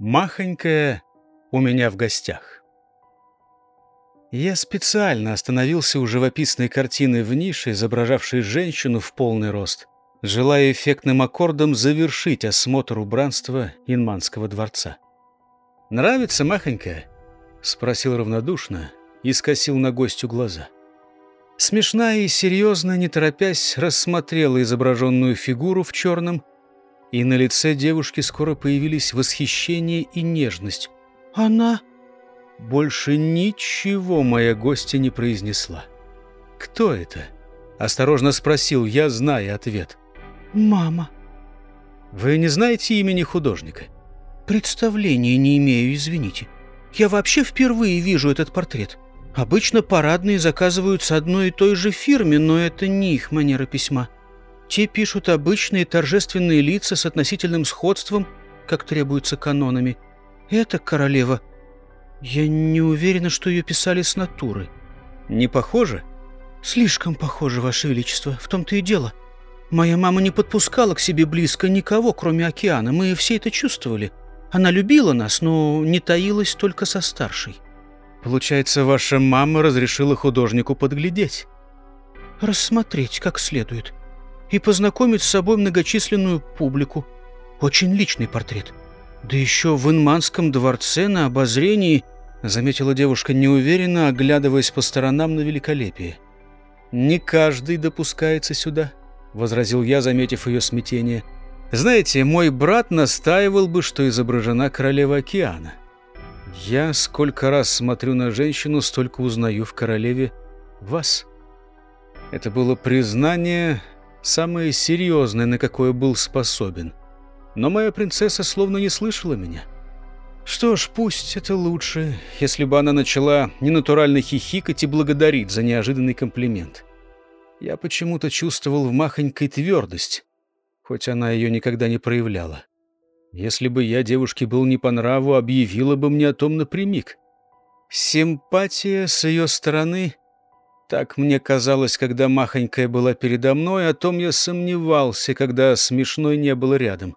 Махонькая у меня в гостях. Я специально остановился у живописной картины в нише, изображавшей женщину в полный рост, желая эффектным аккордом завершить осмотр убранства Инманского дворца. «Нравится, махонькая?» — спросил равнодушно и скосил на гостю глаза. Смешная и серьезно, не торопясь, рассмотрела изображенную фигуру в черном — и на лице девушки скоро появились восхищение и нежность. «Она...» Больше ничего моя гостья не произнесла. «Кто это?» — осторожно спросил я, зная ответ. «Мама». «Вы не знаете имени художника?» «Представления не имею, извините. Я вообще впервые вижу этот портрет. Обычно парадные заказываются одной и той же фирме, но это не их манера письма». Те пишут обычные торжественные лица с относительным сходством, как требуется канонами. Это королева. Я не уверена, что ее писали с натуры. Не похоже? Слишком похоже, Ваше Величество. В том-то и дело. Моя мама не подпускала к себе близко никого, кроме океана. Мы все это чувствовали. Она любила нас, но не таилась только со старшей. Получается, ваша мама разрешила художнику подглядеть? Рассмотреть как следует и познакомить с собой многочисленную публику. Очень личный портрет. Да еще в Инманском дворце на обозрении, заметила девушка неуверенно, оглядываясь по сторонам на великолепие. «Не каждый допускается сюда», — возразил я, заметив ее смятение. «Знаете, мой брат настаивал бы, что изображена королева океана. Я сколько раз смотрю на женщину, столько узнаю в королеве вас». Это было признание, самое серьезное, на какое был способен. Но моя принцесса словно не слышала меня. Что ж, пусть это лучше, если бы она начала ненатурально хихикать и благодарить за неожиданный комплимент. Я почему-то чувствовал в махонькой твердость, хоть она ее никогда не проявляла. Если бы я девушке был не по нраву, объявила бы мне о том напрямик. Симпатия с ее стороны так мне казалось, когда махонькая была передо мной, о том я сомневался, когда смешной не было рядом.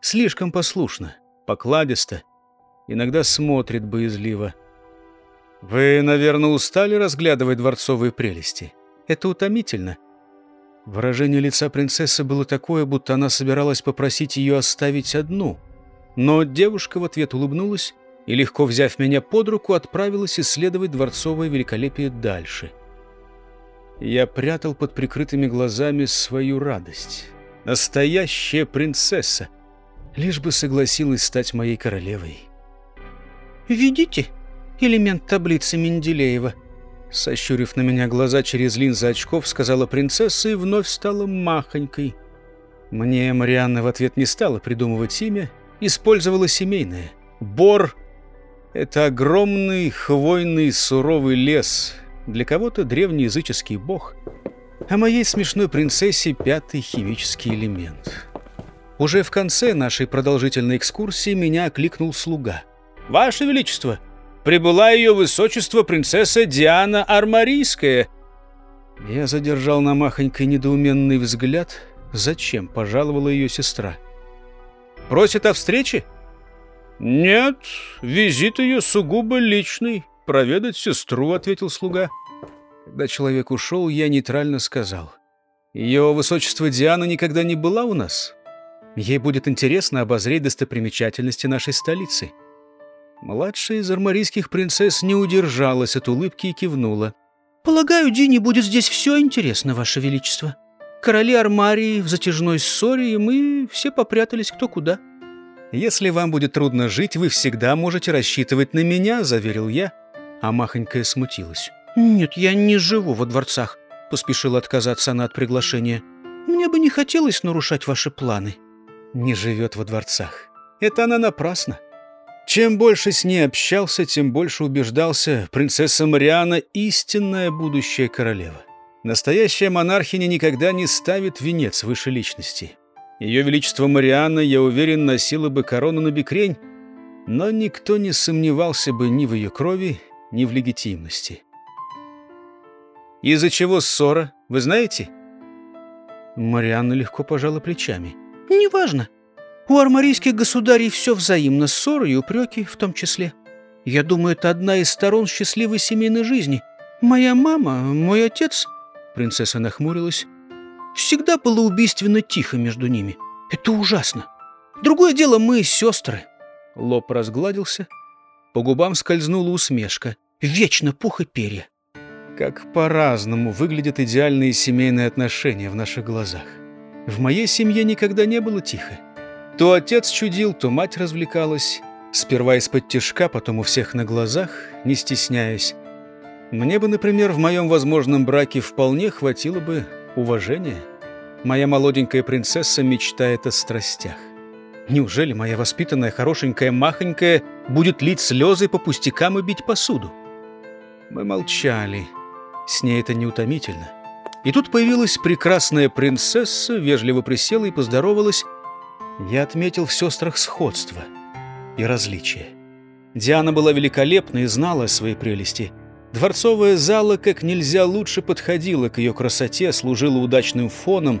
Слишком послушно, покладисто, иногда смотрит боязливо. «Вы, наверное, устали разглядывать дворцовые прелести? Это утомительно». Выражение лица принцессы было такое, будто она собиралась попросить ее оставить одну. Но девушка в ответ улыбнулась и, легко взяв меня под руку, отправилась исследовать дворцовое великолепие дальше — я прятал под прикрытыми глазами свою радость. Настоящая принцесса. Лишь бы согласилась стать моей королевой. «Видите элемент таблицы Менделеева?» Сощурив на меня глаза через линзы очков, сказала принцесса и вновь стала махонькой. Мне Марианна в ответ не стала придумывать имя, использовала семейное. Бор — это огромный хвойный суровый лес, для кого-то древний языческий бог, а моей смешной принцессе пятый химический элемент. Уже в конце нашей продолжительной экскурсии меня окликнул слуга. «Ваше Величество, прибыла ее высочество принцесса Диана Армарийская!» Я задержал на махонькой недоуменный взгляд. Зачем пожаловала ее сестра? «Просит о встрече?» «Нет, визит ее сугубо личный проведать сестру», — ответил слуга. Когда человек ушел, я нейтрально сказал. «Ее высочество Диана никогда не была у нас. Ей будет интересно обозреть достопримечательности нашей столицы». Младшая из армарийских принцесс не удержалась от улыбки и кивнула. «Полагаю, Дине будет здесь все интересно, Ваше Величество. Короли Армарии в затяжной ссоре, и мы все попрятались кто куда». «Если вам будет трудно жить, вы всегда можете рассчитывать на меня», — заверил я, а махонькая смутилась. «Нет, я не живу во дворцах», — поспешила отказаться она от приглашения. «Мне бы не хотелось нарушать ваши планы». «Не живет во дворцах. Это она напрасно». Чем больше с ней общался, тем больше убеждался, принцесса Мариана — истинная будущая королева. Настоящая монархиня никогда не ставит венец выше личности. Ее величество Марианна, я уверен, носила бы корону на бикрень, но никто не сомневался бы ни в ее крови, ни в легитимности. Из-за чего ссора, вы знаете?» Марианна легко пожала плечами. «Неважно. У армарийских государей все взаимно, ссоры и упреки в том числе. Я думаю, это одна из сторон счастливой семейной жизни. Моя мама, мой отец...» Принцесса нахмурилась. «Всегда было убийственно тихо между ними. Это ужасно. Другое дело, мы сестры». Лоб разгладился. По губам скользнула усмешка. «Вечно пух и перья». Как по-разному выглядят идеальные семейные отношения в наших глазах. В моей семье никогда не было тихо. То отец чудил, то мать развлекалась. Сперва из-под тяжка, потом у всех на глазах, не стесняясь. Мне бы, например, в моем возможном браке вполне хватило бы уважения. Моя молоденькая принцесса мечтает о страстях. Неужели моя воспитанная, хорошенькая, махонькая будет лить слезы по пустякам и бить посуду? Мы молчали. С ней это неутомительно. И тут появилась прекрасная принцесса, вежливо присела и поздоровалась. Я отметил в сестрах сходство и различия. Диана была великолепна и знала о своей прелести. Дворцовая зала как нельзя лучше подходила к ее красоте, служила удачным фоном.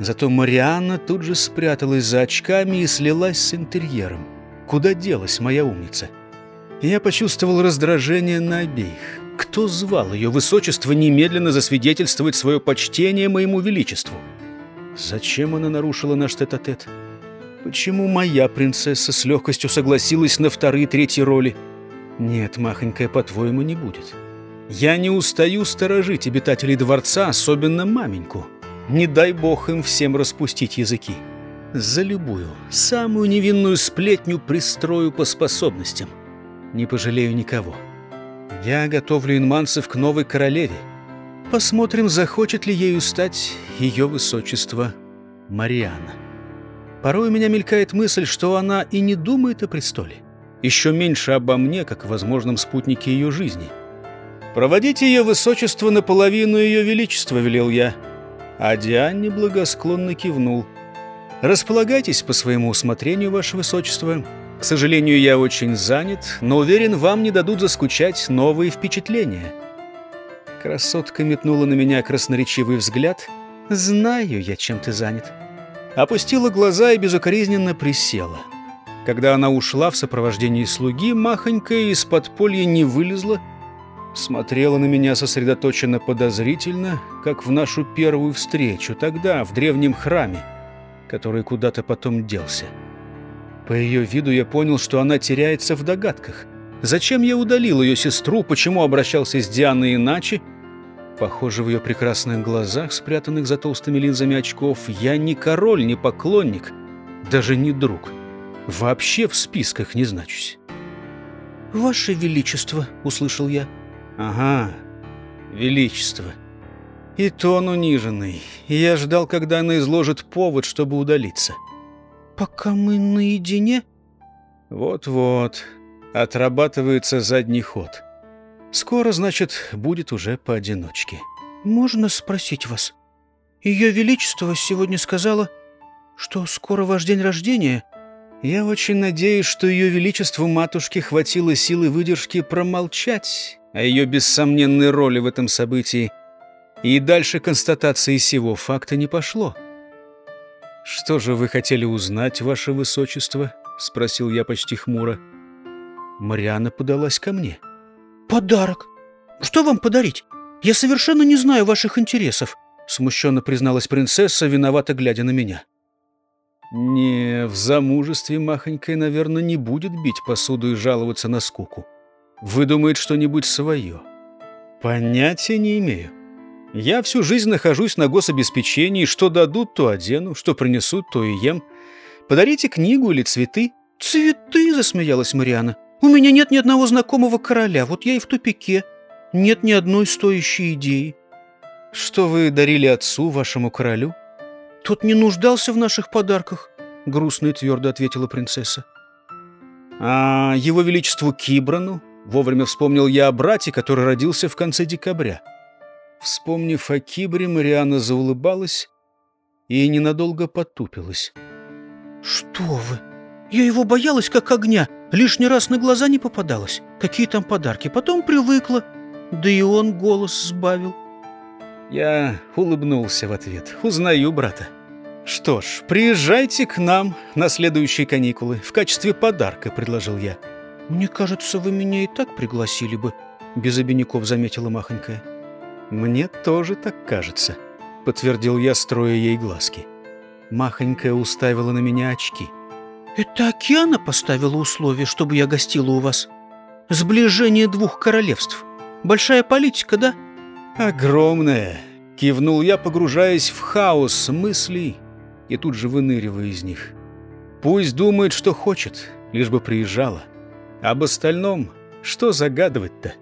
Зато Марианна тут же спряталась за очками и слилась с интерьером. Куда делась моя умница? Я почувствовал раздражение на обеих. Кто звал ее высочество немедленно засвидетельствовать свое почтение моему величеству? Зачем она нарушила наш тет-а-тет? -тет? Почему моя принцесса с легкостью согласилась на вторые третьи роли? Нет, махонькая, по-твоему, не будет. Я не устаю сторожить обитателей дворца, особенно маменьку. Не дай бог им всем распустить языки. За любую, самую невинную сплетню пристрою по способностям. Не пожалею никого. Я готовлю инманцев к новой королеве. Посмотрим, захочет ли ею стать ее высочество Мариана. Порой у меня мелькает мысль, что она и не думает о престоле. Еще меньше обо мне, как о возможном спутнике ее жизни. «Проводите ее высочество наполовину ее величества», — велел я. А Диане благосклонно кивнул. «Располагайтесь по своему усмотрению, ваше высочество. К сожалению, я очень занят, но уверен, вам не дадут заскучать новые впечатления». Красотка метнула на меня красноречивый взгляд. «Знаю я, чем ты занят». Опустила глаза и безукоризненно присела. Когда она ушла в сопровождении слуги, махонькая из подполья не вылезла, смотрела на меня сосредоточенно подозрительно, как в нашу первую встречу, тогда, в древнем храме, который куда-то потом делся. По ее виду я понял, что она теряется в догадках. Зачем я удалил ее сестру, почему обращался с Дианой иначе? Похоже, в ее прекрасных глазах, спрятанных за толстыми линзами очков, я не король, не поклонник, даже не друг. Вообще в списках не значусь. «Ваше Величество», — услышал я. «Ага, Величество». И тон униженный. Я ждал, когда она изложит повод, чтобы удалиться. «Пока мы наедине?» «Вот-вот. Отрабатывается задний ход. Скоро, значит, будет уже поодиночке». «Можно спросить вас? Ее Величество сегодня сказала, что скоро ваш день рождения?» «Я очень надеюсь, что Ее Величеству матушке хватило силы выдержки промолчать о ее бессомненной роли в этом событии, и дальше констатации сего факта не пошло». «Что же вы хотели узнать, ваше высочество?» — спросил я почти хмуро. Мариана подалась ко мне. «Подарок! Что вам подарить? Я совершенно не знаю ваших интересов», — смущенно призналась принцесса, виновато глядя на меня. «Не, в замужестве махонькой, наверное, не будет бить посуду и жаловаться на скуку. Выдумает что-нибудь свое. Понятия не имею». Я всю жизнь нахожусь на гособеспечении, что дадут, то одену, что принесут, то и ем. Подарите книгу или цветы». «Цветы?» — засмеялась Мариана. «У меня нет ни одного знакомого короля, вот я и в тупике. Нет ни одной стоящей идеи». «Что вы дарили отцу, вашему королю?» «Тот не нуждался в наших подарках», — грустно и твердо ответила принцесса. «А его величеству Кибрану?» Вовремя вспомнил я о брате, который родился в конце декабря. Вспомнив о Кибре, Мариана заулыбалась и ненадолго потупилась. «Что вы? Я его боялась как огня, лишний раз на глаза не попадалась. Какие там подарки? Потом привыкла, да и он голос сбавил». Я улыбнулся в ответ. «Узнаю брата. «Что ж, приезжайте к нам на следующие каникулы. В качестве подарка», — предложил я. «Мне кажется, вы меня и так пригласили бы», — без обиняков заметила махонькая. «Мне тоже так кажется», — подтвердил я, строя ей глазки. Махонькая уставила на меня очки. «Это Океана поставила условие, чтобы я гостила у вас? Сближение двух королевств. Большая политика, да?» «Огромная!» — кивнул я, погружаясь в хаос мыслей и тут же выныривая из них. «Пусть думает, что хочет, лишь бы приезжала. Об остальном что загадывать-то?»